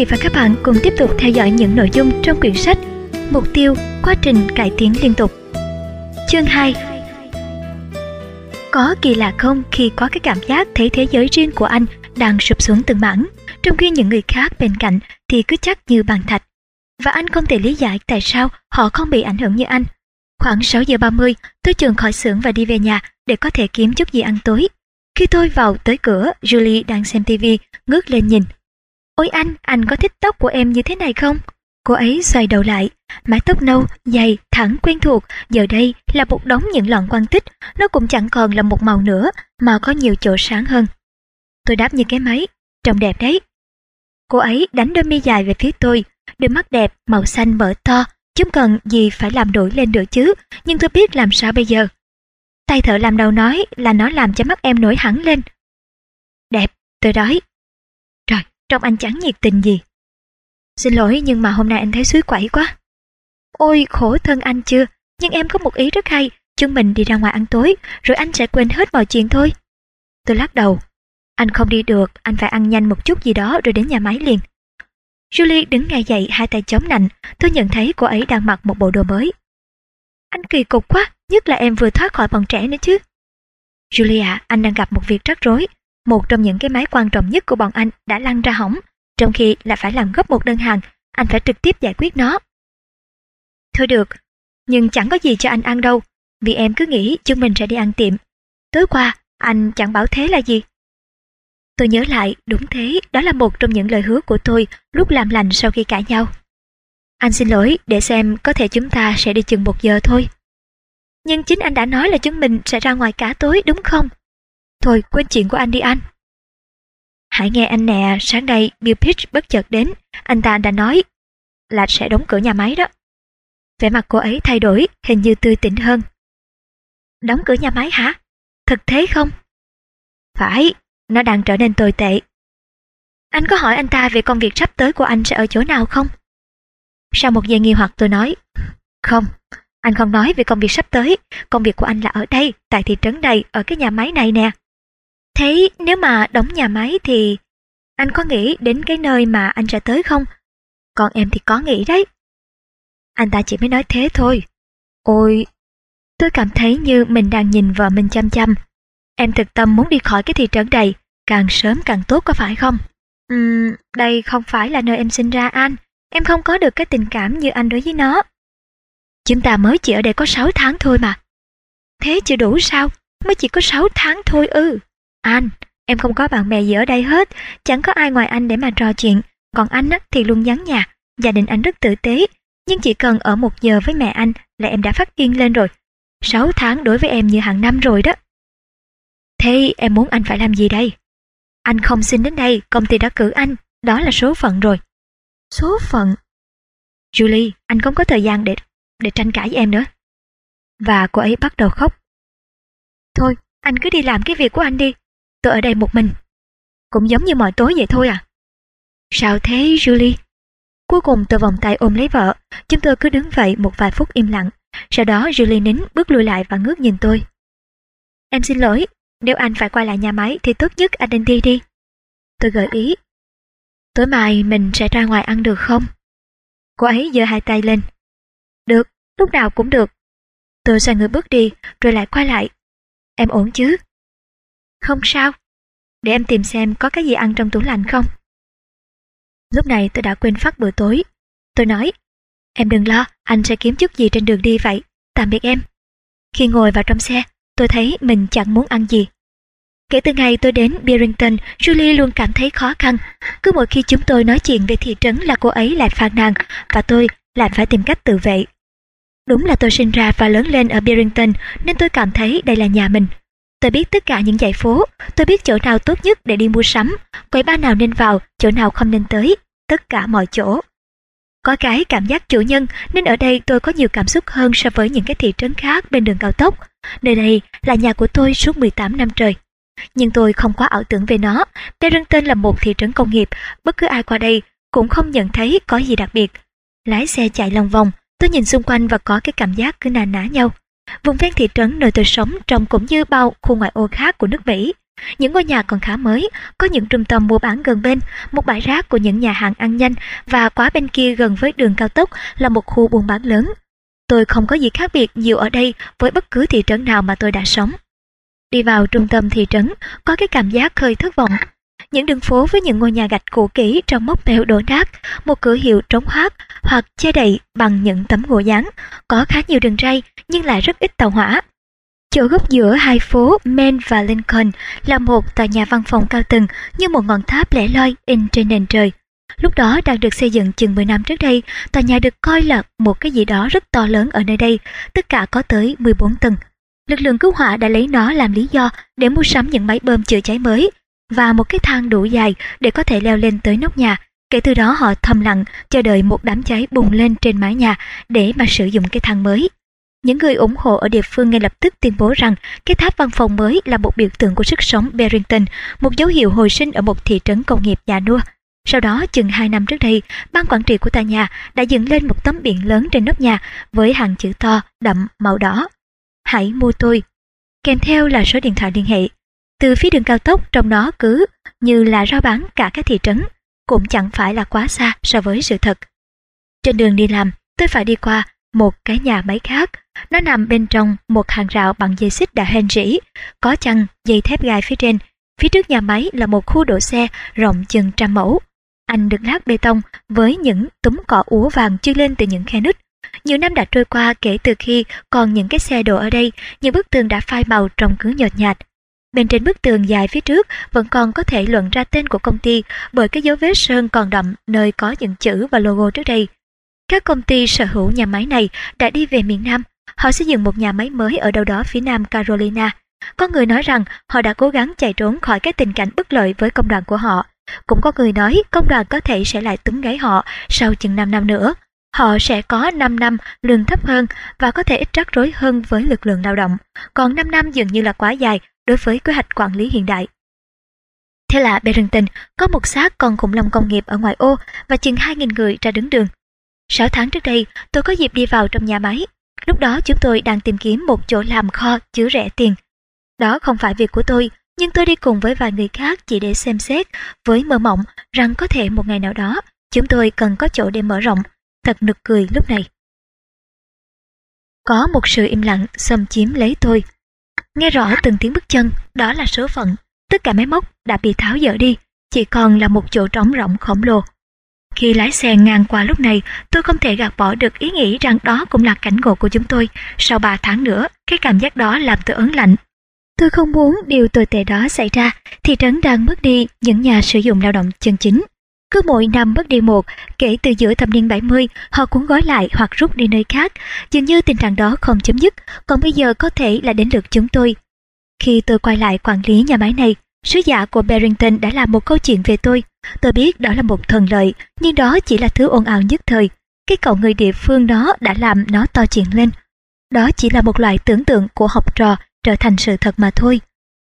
Vị và các bạn cùng tiếp tục theo dõi những nội dung trong quyển sách Mục tiêu, quá trình cải tiến liên tục. Chương 2 Có kỳ lạ không khi có cái cảm giác thấy thế giới riêng của anh đang sụp xuống từng mảng, trong khi những người khác bên cạnh thì cứ chắc như bàn thạch. Và anh không thể lý giải tại sao họ không bị ảnh hưởng như anh. Khoảng 6 giờ 30, tôi trường khỏi xưởng và đi về nhà để có thể kiếm chút gì ăn tối. Khi tôi vào tới cửa, Julie đang xem TV, ngước lên nhìn. Ôi anh, anh có thích tóc của em như thế này không? Cô ấy xoay đầu lại, mái tóc nâu, dày, thẳng quen thuộc, giờ đây là một đống những lọn quan tích, nó cũng chẳng còn là một màu nữa, mà có nhiều chỗ sáng hơn. Tôi đáp như cái máy, trông đẹp đấy. Cô ấy đánh đôi mi dài về phía tôi, đôi mắt đẹp, màu xanh mở to, chúng cần gì phải làm đổi lên nữa chứ, nhưng tôi biết làm sao bây giờ. Tay thợ làm đầu nói là nó làm cho mắt em nổi hẳn lên. Đẹp, tôi nói. Trông anh chẳng nhiệt tình gì. Xin lỗi nhưng mà hôm nay anh thấy suối quẩy quá. Ôi khổ thân anh chưa, nhưng em có một ý rất hay, chúng mình đi ra ngoài ăn tối, rồi anh sẽ quên hết mọi chuyện thôi. Tôi lắc đầu. Anh không đi được, anh phải ăn nhanh một chút gì đó rồi đến nhà máy liền. Julie đứng ngay dậy hai tay chống nạnh, tôi nhận thấy cô ấy đang mặc một bộ đồ mới. Anh kỳ cục quá, nhất là em vừa thoát khỏi bọn trẻ nữa chứ. Julia, à, anh đang gặp một việc rắc rối. Một trong những cái máy quan trọng nhất của bọn anh đã lăn ra hỏng, trong khi lại phải làm gấp một đơn hàng, anh phải trực tiếp giải quyết nó. Thôi được, nhưng chẳng có gì cho anh ăn đâu, vì em cứ nghĩ chúng mình sẽ đi ăn tiệm. Tối qua, anh chẳng bảo thế là gì. Tôi nhớ lại, đúng thế, đó là một trong những lời hứa của tôi lúc làm lành sau khi cãi nhau. Anh xin lỗi, để xem có thể chúng ta sẽ đi chừng một giờ thôi. Nhưng chính anh đã nói là chúng mình sẽ ra ngoài cả tối đúng không? Thôi, quên chuyện của anh đi anh. Hãy nghe anh nè, sáng nay Bill Pitch bất chợt đến, anh ta đã nói là sẽ đóng cửa nhà máy đó. Vẻ mặt cô ấy thay đổi, hình như tươi tỉnh hơn. Đóng cửa nhà máy hả? Thật thế không? Phải, nó đang trở nên tồi tệ. Anh có hỏi anh ta về công việc sắp tới của anh sẽ ở chỗ nào không? Sau một giây nghi hoặc tôi nói, không, anh không nói về công việc sắp tới, công việc của anh là ở đây, tại thị trấn này, ở cái nhà máy này nè. Thế nếu mà đóng nhà máy thì anh có nghĩ đến cái nơi mà anh sẽ tới không? Còn em thì có nghĩ đấy. Anh ta chỉ mới nói thế thôi. Ôi, tôi cảm thấy như mình đang nhìn vợ mình chăm chăm. Em thực tâm muốn đi khỏi cái thị trấn này, càng sớm càng tốt có phải không? Ừm, đây không phải là nơi em sinh ra anh, Em không có được cái tình cảm như anh đối với nó. Chúng ta mới chỉ ở đây có 6 tháng thôi mà. Thế chưa đủ sao? Mới chỉ có 6 tháng thôi ư. Anh, em không có bạn bè gì ở đây hết, chẳng có ai ngoài anh để mà trò chuyện. Còn anh á, thì luôn nhắn nhạt, gia đình anh rất tử tế. Nhưng chỉ cần ở một giờ với mẹ anh là em đã phát điên lên rồi. Sáu tháng đối với em như hàng năm rồi đó. Thế em muốn anh phải làm gì đây? Anh không xin đến đây, công ty đã cử anh, đó là số phận rồi. Số phận. Julie, anh không có thời gian để để tranh cãi với em nữa. Và cô ấy bắt đầu khóc. Thôi, anh cứ đi làm cái việc của anh đi. Tôi ở đây một mình. Cũng giống như mọi tối vậy thôi à. Sao thế, Julie? Cuối cùng tôi vòng tay ôm lấy vợ. Chúng tôi cứ đứng vậy một vài phút im lặng. Sau đó Julie nín bước lùi lại và ngước nhìn tôi. Em xin lỗi, nếu anh phải quay lại nhà máy thì tốt nhất anh nên đi đi. Tôi gợi ý Tối mai mình sẽ ra ngoài ăn được không? Cô ấy giơ hai tay lên. Được, lúc nào cũng được. Tôi xoay người bước đi, rồi lại quay lại. Em ổn chứ? Không sao. Để em tìm xem có cái gì ăn trong tủ lạnh không. Lúc này tôi đã quên phát bữa tối. Tôi nói, em đừng lo, anh sẽ kiếm chút gì trên đường đi vậy. Tạm biệt em. Khi ngồi vào trong xe, tôi thấy mình chẳng muốn ăn gì. Kể từ ngày tôi đến Barrington, Julie luôn cảm thấy khó khăn. Cứ mỗi khi chúng tôi nói chuyện về thị trấn là cô ấy lại phàn nàn và tôi lại phải tìm cách tự vệ. Đúng là tôi sinh ra và lớn lên ở Barrington nên tôi cảm thấy đây là nhà mình. Tôi biết tất cả những dãy phố, tôi biết chỗ nào tốt nhất để đi mua sắm, quầy ba nào nên vào, chỗ nào không nên tới, tất cả mọi chỗ. Có cái cảm giác chủ nhân nên ở đây tôi có nhiều cảm xúc hơn so với những cái thị trấn khác bên đường cao tốc. Nơi đây là nhà của tôi suốt 18 năm trời nhưng tôi không quá ảo tưởng về nó. Barrington là một thị trấn công nghiệp, bất cứ ai qua đây cũng không nhận thấy có gì đặc biệt. Lái xe chạy lòng vòng, tôi nhìn xung quanh và có cái cảm giác cứ nà ná nhau. Vùng ven thị trấn nơi tôi sống trông cũng như bao khu ngoại ô khác của nước Mỹ. Những ngôi nhà còn khá mới, có những trung tâm mua bán gần bên, một bãi rác của những nhà hàng ăn nhanh và quá bên kia gần với đường cao tốc là một khu buôn bán lớn. Tôi không có gì khác biệt nhiều ở đây với bất cứ thị trấn nào mà tôi đã sống. Đi vào trung tâm thị trấn, có cái cảm giác hơi thất vọng. Những đường phố với những ngôi nhà gạch cũ kỹ trong mốc mèo đổ nát, một cửa hiệu trống hoác hoặc che đậy bằng những tấm gỗ dán, có khá nhiều đường ray nhưng lại rất ít tàu hỏa. Chỗ gốc giữa hai phố Main và Lincoln là một tòa nhà văn phòng cao tầng như một ngọn tháp lẻ loi in trên nền trời. Lúc đó đang được xây dựng chừng 10 năm trước đây, tòa nhà được coi là một cái gì đó rất to lớn ở nơi đây, tất cả có tới 14 tầng. Lực lượng cứu hỏa đã lấy nó làm lý do để mua sắm những máy bơm chữa cháy mới và một cái thang đủ dài để có thể leo lên tới nóc nhà. Kể từ đó họ thầm lặng chờ đợi một đám cháy bùng lên trên mái nhà để mà sử dụng cái thang mới. Những người ủng hộ ở địa phương ngay lập tức tuyên bố rằng cái tháp văn phòng mới là một biểu tượng của sức sống Barrington, một dấu hiệu hồi sinh ở một thị trấn công nghiệp già nua. Sau đó, chừng 2 năm trước đây, ban quản trị của tòa nhà đã dựng lên một tấm biển lớn trên nóc nhà với hàng chữ to, đậm, màu đỏ. Hãy mua tôi. Kèm theo là số điện thoại liên hệ. Từ phía đường cao tốc trong nó cứ như là rao bán cả cái thị trấn, cũng chẳng phải là quá xa so với sự thật. Trên đường đi làm, tôi phải đi qua một cái nhà máy khác. Nó nằm bên trong một hàng rào bằng dây xích đã hên rỉ, có chăn, dây thép gai phía trên. Phía trước nhà máy là một khu đổ xe rộng chừng trăm mẫu. Anh được lát bê tông với những túm cỏ úa vàng chưa lên từ những khe nứt. Nhiều năm đã trôi qua kể từ khi còn những cái xe đổ ở đây, những bức tường đã phai màu trông cứ nhợt nhạt. Bên trên bức tường dài phía trước vẫn còn có thể luận ra tên của công ty bởi cái dấu vết sơn còn đậm nơi có những chữ và logo trước đây. Các công ty sở hữu nhà máy này đã đi về miền Nam. Họ xây dựng một nhà máy mới ở đâu đó phía nam Carolina. Có người nói rằng họ đã cố gắng chạy trốn khỏi cái tình cảnh bất lợi với công đoàn của họ. Cũng có người nói công đoàn có thể sẽ lại túm gáy họ sau chừng 5 năm nữa. Họ sẽ có 5 năm lương thấp hơn và có thể ít rắc rối hơn với lực lượng lao động. Còn 5 năm dường như là quá dài đối với kế hoạch quản lý hiện đại. Thế là Barrington có một xác con khủng long công nghiệp ở ngoài ô và chừng 2.000 người ra đứng đường. 6 tháng trước đây, tôi có dịp đi vào trong nhà máy. Lúc đó chúng tôi đang tìm kiếm một chỗ làm kho chứa rẻ tiền. Đó không phải việc của tôi, nhưng tôi đi cùng với vài người khác chỉ để xem xét với mơ mộng rằng có thể một ngày nào đó chúng tôi cần có chỗ để mở rộng. Thật nực cười lúc này. Có một sự im lặng xâm chiếm lấy tôi. Nghe rõ từng tiếng bước chân, đó là số phận. Tất cả máy móc đã bị tháo dỡ đi, chỉ còn là một chỗ trống rộng khổng lồ khi lái xe ngang qua lúc này, tôi không thể gạt bỏ được ý nghĩ rằng đó cũng là cảnh ngộ của chúng tôi. Sau 3 tháng nữa, cái cảm giác đó làm tôi ấn lạnh. Tôi không muốn điều tồi tệ đó xảy ra, thị trấn đang mất đi những nhà sử dụng lao động chân chính. Cứ mỗi năm mất đi một, kể từ giữa thập niên 70, họ cũng gói lại hoặc rút đi nơi khác. Dường như tình trạng đó không chấm dứt, còn bây giờ có thể là đến lượt chúng tôi. Khi tôi quay lại quản lý nhà máy này, Sứ giả của Barrington đã làm một câu chuyện về tôi. Tôi biết đó là một thần lợi, nhưng đó chỉ là thứ ồn ào nhất thời. Cái cậu người địa phương đó đã làm nó to chuyện lên. Đó chỉ là một loại tưởng tượng của học trò trở thành sự thật mà thôi.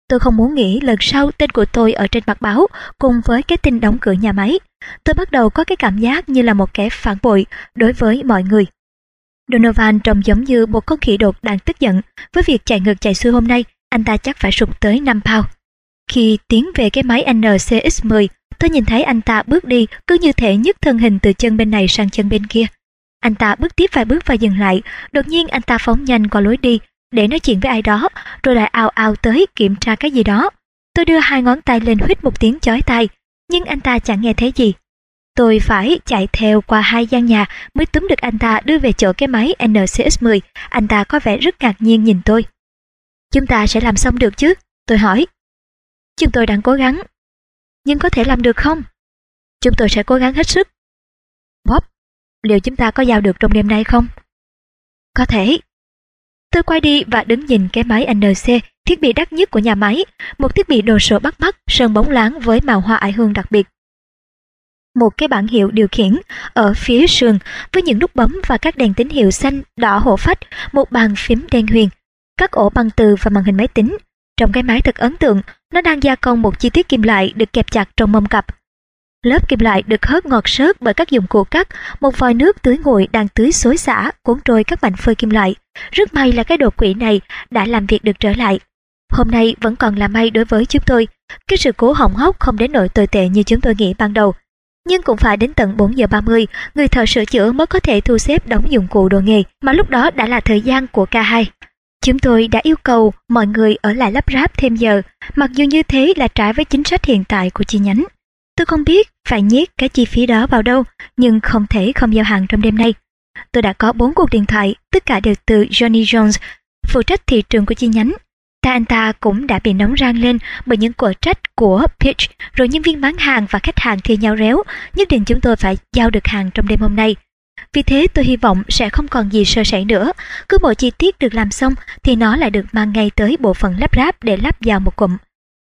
Tôi không muốn nghĩ lần sau tên của tôi ở trên mặt báo cùng với cái tin đóng cửa nhà máy. Tôi bắt đầu có cái cảm giác như là một kẻ phản bội đối với mọi người. Donovan trông giống như một con khỉ đột đang tức giận. Với việc chạy ngược chạy xuôi hôm nay, anh ta chắc phải sụp tới 5 pound. Khi tiến về cái máy NCX-10, tôi nhìn thấy anh ta bước đi cứ như thể nhấc thân hình từ chân bên này sang chân bên kia. Anh ta bước tiếp vài bước và dừng lại, đột nhiên anh ta phóng nhanh qua lối đi để nói chuyện với ai đó, rồi lại ào ào tới kiểm tra cái gì đó. Tôi đưa hai ngón tay lên huýt một tiếng chói tai, nhưng anh ta chẳng nghe thấy gì. Tôi phải chạy theo qua hai gian nhà mới túm được anh ta đưa về chỗ cái máy NCS-10. Anh ta có vẻ rất ngạc nhiên nhìn tôi. Chúng ta sẽ làm xong được chứ? Tôi hỏi. Chúng tôi đang cố gắng. Nhưng có thể làm được không? Chúng tôi sẽ cố gắng hết sức. Bob, liệu chúng ta có giao được trong đêm nay không? Có thể. Tôi quay đi và đứng nhìn cái máy NC, thiết bị đắt nhất của nhà máy, một thiết bị đồ sộ bắt mắt, sơn bóng láng với màu hoa ải hương đặc biệt. Một cái bảng hiệu điều khiển ở phía sườn với những nút bấm và các đèn tín hiệu xanh, đỏ hộ phách, một bàn phím đen huyền, các ổ băng từ và màn hình máy tính, trong cái máy thật ấn tượng, nó đang gia công một chi tiết kim loại được kẹp chặt trong mâm cặp. Lớp kim loại được hớt ngọt sớt bởi các dụng cụ cắt, một vòi nước tưới nguội đang tưới xối xả, cuốn trôi các mảnh phơi kim loại. Rất may là cái đồ quỷ này đã làm việc được trở lại. Hôm nay vẫn còn là may đối với chúng tôi. Cái sự cố hỏng hóc không đến nỗi tồi tệ như chúng tôi nghĩ ban đầu. Nhưng cũng phải đến tận 4 giờ 30, người thợ sửa chữa mới có thể thu xếp đóng dụng cụ đồ nghề, mà lúc đó đã là thời gian của ca hai. Chúng tôi đã yêu cầu mọi người ở lại lắp ráp thêm giờ, mặc dù như thế là trái với chính sách hiện tại của chi nhánh. Tôi không biết phải nhét cái chi phí đó vào đâu, nhưng không thể không giao hàng trong đêm nay. Tôi đã có 4 cuộc điện thoại, tất cả đều từ Johnny Jones, phụ trách thị trường của chi nhánh. Ta anh ta cũng đã bị nóng rang lên bởi những cuộc trách của Pitch, rồi nhân viên bán hàng và khách hàng thì nhau réo, nhất định chúng tôi phải giao được hàng trong đêm hôm nay. Vì thế tôi hy vọng sẽ không còn gì sơ sẩy nữa. Cứ mỗi chi tiết được làm xong thì nó lại được mang ngay tới bộ phận lắp ráp để lắp vào một cụm.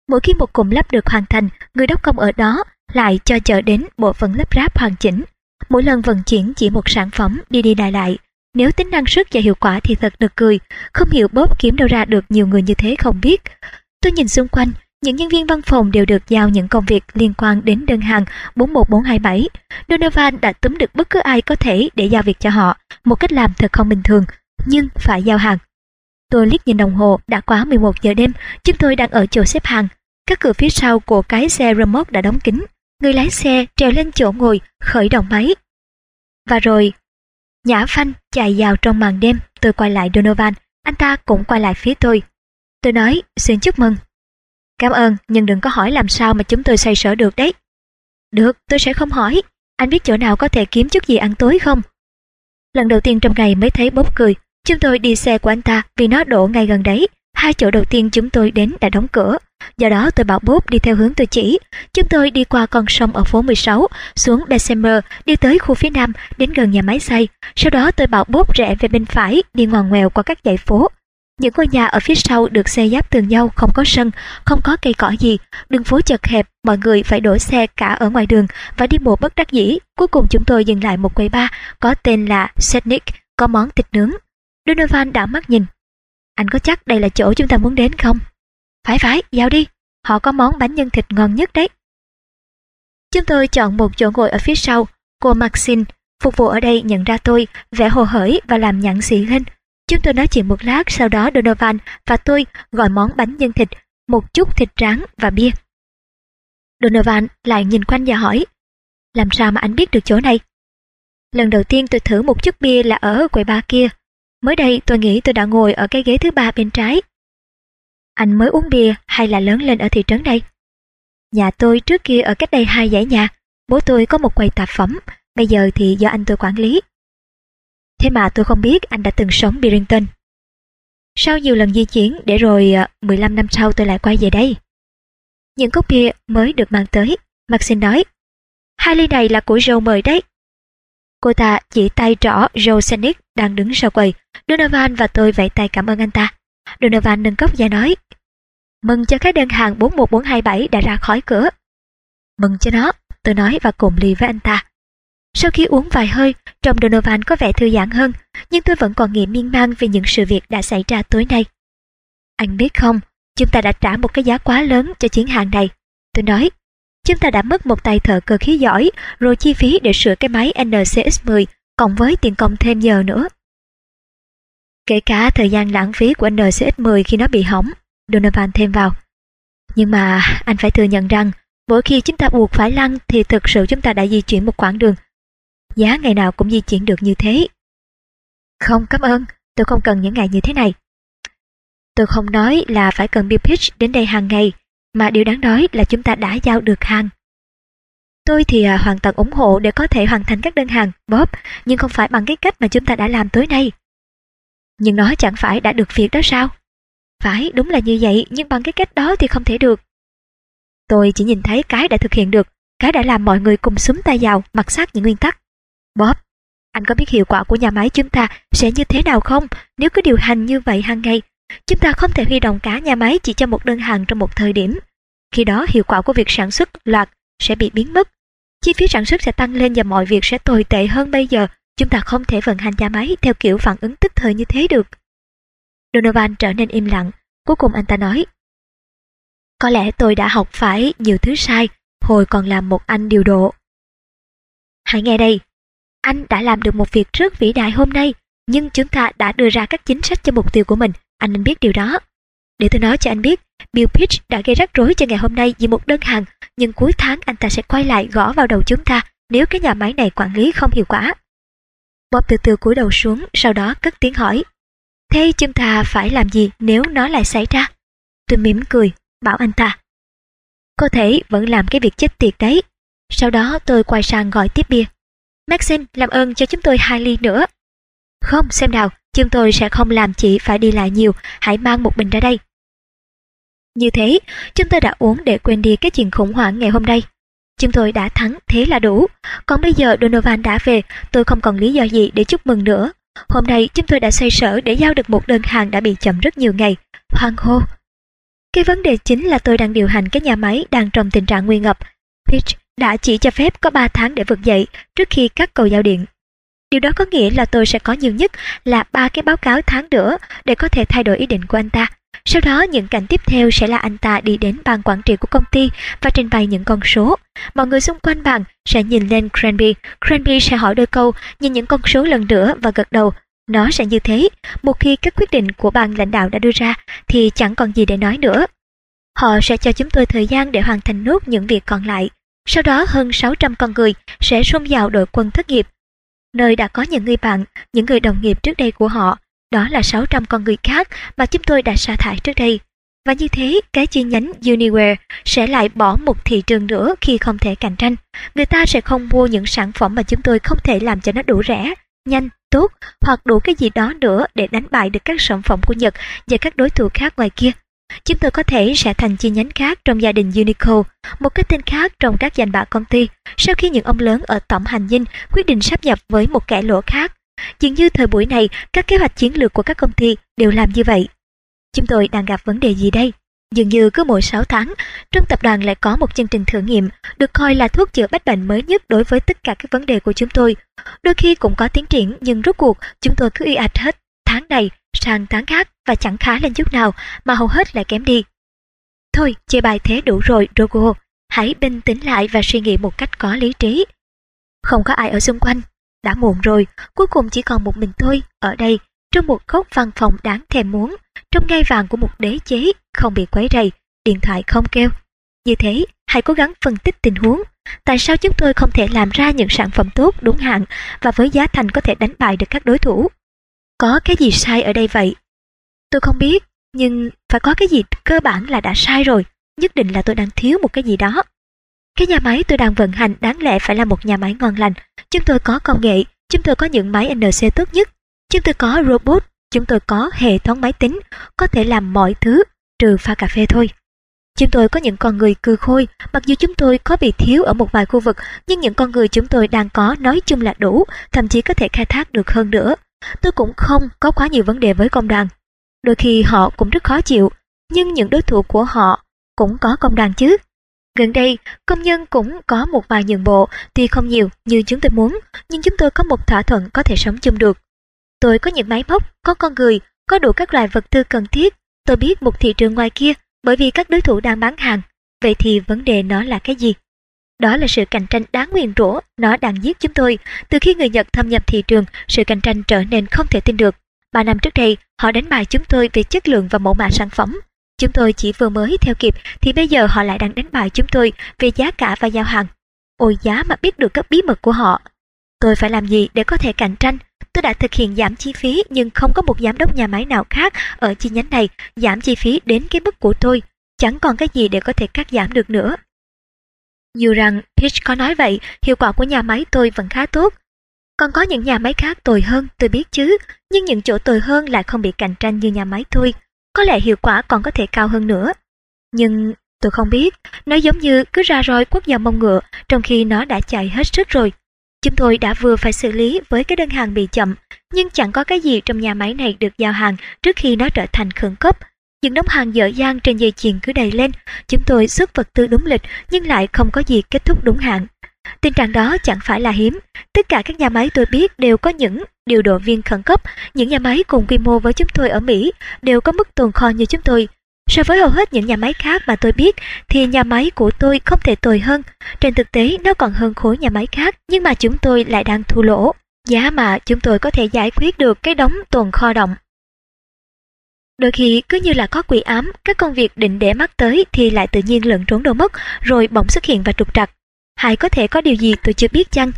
Mỗi khi một cụm lắp được hoàn thành, người đốc công ở đó lại cho chở đến bộ phận lắp ráp hoàn chỉnh. Mỗi lần vận chuyển chỉ một sản phẩm đi đi lại lại. Nếu tính năng suất và hiệu quả thì thật nực cười, không hiểu bóp kiếm đâu ra được nhiều người như thế không biết. Tôi nhìn xung quanh, những nhân viên văn phòng đều được giao những công việc liên quan đến đơn hàng 41427. Donovan đã túm được bất cứ ai có thể để giao việc cho họ, một cách làm thật không bình thường, nhưng phải giao hàng. Tôi liếc nhìn đồng hồ, đã quá 11 giờ đêm, chúng tôi đang ở chỗ xếp hàng. Các cửa phía sau của cái xe remote đã đóng kín. Người lái xe trèo lên chỗ ngồi, khởi động máy. Và rồi, nhã phanh chạy vào trong màn đêm, tôi quay lại Donovan, anh ta cũng quay lại phía tôi. Tôi nói, xin chúc mừng, Cảm ơn, nhưng đừng có hỏi làm sao mà chúng tôi xoay sở được đấy. Được, tôi sẽ không hỏi. Anh biết chỗ nào có thể kiếm chút gì ăn tối không? Lần đầu tiên trong ngày mới thấy bốc cười. Chúng tôi đi xe của anh ta vì nó đổ ngay gần đấy. Hai chỗ đầu tiên chúng tôi đến đã đóng cửa. Do đó tôi bảo bốp đi theo hướng tôi chỉ. Chúng tôi đi qua con sông ở phố 16, xuống Bessemer, đi tới khu phía nam, đến gần nhà máy xây. Sau đó tôi bảo bốp rẽ về bên phải, đi ngoằn ngoèo qua các dãy phố, những ngôi nhà ở phía sau được xe giáp tường nhau, không có sân, không có cây cỏ gì. Đường phố chật hẹp, mọi người phải đổ xe cả ở ngoài đường và đi bộ bất đắc dĩ. Cuối cùng chúng tôi dừng lại một quầy bar có tên là Setnik, có món thịt nướng. Donovan đã mắt nhìn. Anh có chắc đây là chỗ chúng ta muốn đến không? Phải phải, giao đi. Họ có món bánh nhân thịt ngon nhất đấy. Chúng tôi chọn một chỗ ngồi ở phía sau. Cô Maxine, phục vụ ở đây nhận ra tôi, vẻ hồ hởi và làm nhặn xị lên. Chúng tôi nói chuyện một lát, sau đó Donovan và tôi gọi món bánh nhân thịt, một chút thịt tráng và bia. Donovan lại nhìn quanh và hỏi, làm sao mà anh biết được chỗ này? Lần đầu tiên tôi thử một chút bia là ở quầy bar kia. Mới đây tôi nghĩ tôi đã ngồi ở cái ghế thứ ba bên trái. Anh mới uống bia hay là lớn lên ở thị trấn đây? Nhà tôi trước kia ở cách đây hai dãy nhà. Bố tôi có một quầy tạp phẩm, bây giờ thì do anh tôi quản lý. Thế mà tôi không biết anh đã từng sống Birrington. Sau nhiều lần di chuyển để rồi ờ, 15 năm sau tôi lại quay về đây. Những cốc bia mới được mang tới, Maxine nói. Hai ly này là của Joe mời đấy. Cô ta chỉ tay rõ Joe đang đứng sau quầy. Donovan và tôi vẫy tay cảm ơn anh ta. Donovan nâng cốc và nói. Mừng cho cái đơn hàng 41427 đã ra khỏi cửa. Mừng cho nó, tôi nói và cùng ly với anh ta. Sau khi uống vài hơi, trong Donovan có vẻ thư giãn hơn, nhưng tôi vẫn còn nghĩ miên man về những sự việc đã xảy ra tối nay. Anh biết không, chúng ta đã trả một cái giá quá lớn cho chuyến hàng này. Tôi nói, chúng ta đã mất một tay thợ cơ khí giỏi, rồi chi phí để sửa cái máy NCX-10, cộng với tiền công thêm giờ nữa. Kể cả thời gian lãng phí của NCX-10 khi nó bị hỏng, Donovan thêm vào. Nhưng mà anh phải thừa nhận rằng, mỗi khi chúng ta buộc phải lăn thì thực sự chúng ta đã di chuyển một quãng đường giá ngày nào cũng di chuyển được như thế. Không cảm ơn, tôi không cần những ngày như thế này. Tôi không nói là phải cần Bill Pitch đến đây hàng ngày, mà điều đáng nói là chúng ta đã giao được hàng. Tôi thì à, hoàn toàn ủng hộ để có thể hoàn thành các đơn hàng, Bob, nhưng không phải bằng cái cách mà chúng ta đã làm tối nay. Nhưng nó chẳng phải đã được việc đó sao? Phải, đúng là như vậy, nhưng bằng cái cách đó thì không thể được. Tôi chỉ nhìn thấy cái đã thực hiện được, cái đã làm mọi người cùng súng tay vào, mặc sát những nguyên tắc. Bob, anh có biết hiệu quả của nhà máy chúng ta sẽ như thế nào không nếu cứ điều hành như vậy hàng ngày? Chúng ta không thể huy động cả nhà máy chỉ cho một đơn hàng trong một thời điểm. Khi đó hiệu quả của việc sản xuất loạt sẽ bị biến mất. Chi phí sản xuất sẽ tăng lên và mọi việc sẽ tồi tệ hơn bây giờ. Chúng ta không thể vận hành nhà máy theo kiểu phản ứng tức thời như thế được. Donovan trở nên im lặng. Cuối cùng anh ta nói. Có lẽ tôi đã học phải nhiều thứ sai hồi còn làm một anh điều độ. Hãy nghe đây, anh đã làm được một việc rất vĩ đại hôm nay, nhưng chúng ta đã đưa ra các chính sách cho mục tiêu của mình, anh nên biết điều đó. Để tôi nói cho anh biết, Bill Pitch đã gây rắc rối cho ngày hôm nay vì một đơn hàng, nhưng cuối tháng anh ta sẽ quay lại gõ vào đầu chúng ta nếu cái nhà máy này quản lý không hiệu quả. Bob từ từ cúi đầu xuống, sau đó cất tiếng hỏi. Thế chúng ta phải làm gì nếu nó lại xảy ra? Tôi mỉm cười, bảo anh ta. Có thể vẫn làm cái việc chết tiệt đấy. Sau đó tôi quay sang gọi tiếp bia. Maxine, làm ơn cho chúng tôi hai ly nữa. Không, xem nào, chúng tôi sẽ không làm chị phải đi lại nhiều, hãy mang một bình ra đây. Như thế, chúng tôi đã uống để quên đi cái chuyện khủng hoảng ngày hôm nay. Chúng tôi đã thắng, thế là đủ. Còn bây giờ Donovan đã về, tôi không còn lý do gì để chúc mừng nữa. Hôm nay chúng tôi đã xoay sở để giao được một đơn hàng đã bị chậm rất nhiều ngày. Hoang hô. Cái vấn đề chính là tôi đang điều hành cái nhà máy đang trong tình trạng nguy ngập. Pitch đã chỉ cho phép có 3 tháng để vực dậy trước khi cắt cầu giao điện. Điều đó có nghĩa là tôi sẽ có nhiều nhất là ba cái báo cáo tháng nữa để có thể thay đổi ý định của anh ta. Sau đó những cảnh tiếp theo sẽ là anh ta đi đến ban quản trị của công ty và trình bày những con số. Mọi người xung quanh bàn sẽ nhìn lên Cranby. Cranby sẽ hỏi đôi câu, nhìn những con số lần nữa và gật đầu. Nó sẽ như thế, một khi các quyết định của ban lãnh đạo đã đưa ra thì chẳng còn gì để nói nữa. Họ sẽ cho chúng tôi thời gian để hoàn thành nốt những việc còn lại. Sau đó hơn 600 con người sẽ xông vào đội quân thất nghiệp, nơi đã có những người bạn, những người đồng nghiệp trước đây của họ đó là 600 con người khác mà chúng tôi đã sa thải trước đây. Và như thế, cái chi nhánh Uniware sẽ lại bỏ một thị trường nữa khi không thể cạnh tranh. Người ta sẽ không mua những sản phẩm mà chúng tôi không thể làm cho nó đủ rẻ, nhanh, tốt hoặc đủ cái gì đó nữa để đánh bại được các sản phẩm của Nhật và các đối thủ khác ngoài kia. Chúng tôi có thể sẽ thành chi nhánh khác trong gia đình Unico, một cái tên khác trong các danh bạ công ty, sau khi những ông lớn ở tổng hành dinh quyết định sáp nhập với một kẻ lỗ khác Dường như thời buổi này, các kế hoạch chiến lược của các công ty đều làm như vậy. Chúng tôi đang gặp vấn đề gì đây? Dường như cứ mỗi 6 tháng, trong tập đoàn lại có một chương trình thử nghiệm được coi là thuốc chữa bách bệnh mới nhất đối với tất cả các vấn đề của chúng tôi. Đôi khi cũng có tiến triển nhưng rốt cuộc chúng tôi cứ y ạch hết tháng này sang tháng khác và chẳng khá lên chút nào mà hầu hết lại kém đi. Thôi, chê bài thế đủ rồi, Rogo, Hãy bình tĩnh lại và suy nghĩ một cách có lý trí. Không có ai ở xung quanh, đã muộn rồi, cuối cùng chỉ còn một mình tôi, ở đây, trong một góc văn phòng đáng thèm muốn, trong ngai vàng của một đế chế, không bị quấy rầy, điện thoại không kêu. Như thế, hãy cố gắng phân tích tình huống. Tại sao chúng tôi không thể làm ra những sản phẩm tốt đúng hạn và với giá thành có thể đánh bại được các đối thủ? Có cái gì sai ở đây vậy? Tôi không biết, nhưng phải có cái gì cơ bản là đã sai rồi. Nhất định là tôi đang thiếu một cái gì đó. Cái nhà máy tôi đang vận hành đáng lẽ phải là một nhà máy ngon lành. Chúng tôi có công nghệ, chúng tôi có những máy NC tốt nhất. Chúng tôi có robot, chúng tôi có hệ thống máy tính, có thể làm mọi thứ, trừ pha cà phê thôi. Chúng tôi có những con người cư khôi, mặc dù chúng tôi có bị thiếu ở một vài khu vực, nhưng những con người chúng tôi đang có nói chung là đủ, thậm chí có thể khai thác được hơn nữa. Tôi cũng không có quá nhiều vấn đề với công đoàn. Đôi khi họ cũng rất khó chịu, nhưng những đối thủ của họ cũng có công đoàn chứ. Gần đây, công nhân cũng có một vài nhượng bộ, tuy không nhiều như chúng tôi muốn, nhưng chúng tôi có một thỏa thuận có thể sống chung được. Tôi có những máy móc, có con người, có đủ các loại vật tư cần thiết. Tôi biết một thị trường ngoài kia bởi vì các đối thủ đang bán hàng. Vậy thì vấn đề nó là cái gì? Đó là sự cạnh tranh đáng nguyền rủa, nó đang giết chúng tôi. Từ khi người Nhật thâm nhập thị trường, sự cạnh tranh trở nên không thể tin được. Ba năm trước đây, họ đánh bại chúng tôi về chất lượng và mẫu mã sản phẩm. Chúng tôi chỉ vừa mới theo kịp thì bây giờ họ lại đang đánh bại chúng tôi về giá cả và giao hàng. Ôi giá mà biết được các bí mật của họ. Tôi phải làm gì để có thể cạnh tranh? Tôi đã thực hiện giảm chi phí nhưng không có một giám đốc nhà máy nào khác ở chi nhánh này giảm chi phí đến cái mức của tôi. Chẳng còn cái gì để có thể cắt giảm được nữa. Dù rằng Pitch có nói vậy, hiệu quả của nhà máy tôi vẫn khá tốt. Còn có những nhà máy khác tồi hơn, tôi biết chứ, nhưng những chỗ tồi hơn lại không bị cạnh tranh như nhà máy tôi. Có lẽ hiệu quả còn có thể cao hơn nữa. Nhưng tôi không biết, nó giống như cứ ra roi quốc gia mông ngựa trong khi nó đã chạy hết sức rồi. Chúng tôi đã vừa phải xử lý với cái đơn hàng bị chậm, nhưng chẳng có cái gì trong nhà máy này được giao hàng trước khi nó trở thành khẩn cấp. Những đống hàng dở dang trên dây chuyền cứ đầy lên, chúng tôi xuất vật tư đúng lịch nhưng lại không có gì kết thúc đúng hạn. Tình trạng đó chẳng phải là hiếm. Tất cả các nhà máy tôi biết đều có những điều độ viên khẩn cấp. Những nhà máy cùng quy mô với chúng tôi ở Mỹ đều có mức tồn kho như chúng tôi. So với hầu hết những nhà máy khác mà tôi biết thì nhà máy của tôi không thể tồi hơn. Trên thực tế nó còn hơn khối nhà máy khác nhưng mà chúng tôi lại đang thua lỗ. Giá mà chúng tôi có thể giải quyết được cái đống tồn kho động Đôi khi cứ như là có quỷ ám, các công việc định để mắt tới thì lại tự nhiên lẫn trốn đâu mất, rồi bỗng xuất hiện và trục trặc. Hay có thể có điều gì tôi chưa biết chăng?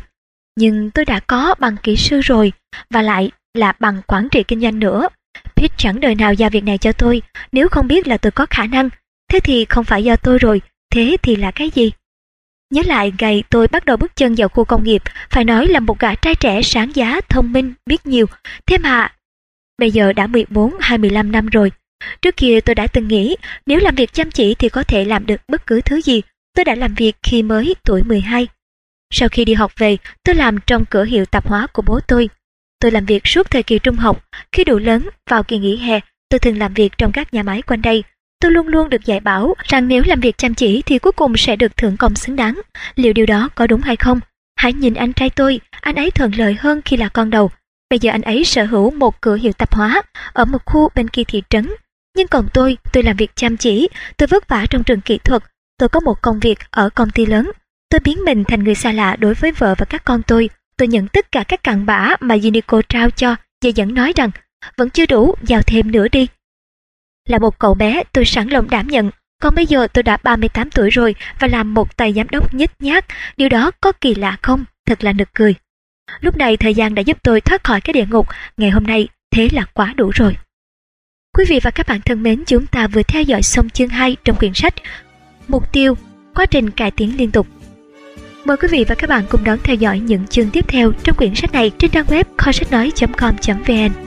Nhưng tôi đã có bằng kỹ sư rồi, và lại là bằng quản trị kinh doanh nữa. Pete chẳng đời nào giao việc này cho tôi, nếu không biết là tôi có khả năng. Thế thì không phải do tôi rồi, thế thì là cái gì? Nhớ lại ngày tôi bắt đầu bước chân vào khu công nghiệp, phải nói là một gã trai trẻ sáng giá, thông minh, biết nhiều. Thế mà, bây giờ đã 14, 25 năm rồi. Trước kia tôi đã từng nghĩ nếu làm việc chăm chỉ thì có thể làm được bất cứ thứ gì. Tôi đã làm việc khi mới tuổi 12. Sau khi đi học về, tôi làm trong cửa hiệu tạp hóa của bố tôi. Tôi làm việc suốt thời kỳ trung học. Khi đủ lớn, vào kỳ nghỉ hè, tôi thường làm việc trong các nhà máy quanh đây. Tôi luôn luôn được dạy bảo rằng nếu làm việc chăm chỉ thì cuối cùng sẽ được thưởng công xứng đáng. Liệu điều đó có đúng hay không? Hãy nhìn anh trai tôi, anh ấy thuận lợi hơn khi là con đầu. Bây giờ anh ấy sở hữu một cửa hiệu tạp hóa ở một khu bên kia thị trấn. Nhưng còn tôi, tôi làm việc chăm chỉ, tôi vất vả trong trường kỹ thuật, tôi có một công việc ở công ty lớn. Tôi biến mình thành người xa lạ đối với vợ và các con tôi. Tôi nhận tất cả các cặn bã mà Unico trao cho và vẫn nói rằng vẫn chưa đủ, giao thêm nữa đi. Là một cậu bé tôi sẵn lòng đảm nhận, còn bây giờ tôi đã 38 tuổi rồi và làm một tài giám đốc nhích nhác, điều đó có kỳ lạ không? Thật là nực cười. Lúc này thời gian đã giúp tôi thoát khỏi cái địa ngục, ngày hôm nay thế là quá đủ rồi. Quý vị và các bạn thân mến, chúng ta vừa theo dõi xong chương 2 trong quyển sách Mục tiêu, quá trình cải tiến liên tục. Mời quý vị và các bạn cùng đón theo dõi những chương tiếp theo trong quyển sách này trên trang web kho sách nói.com.vn.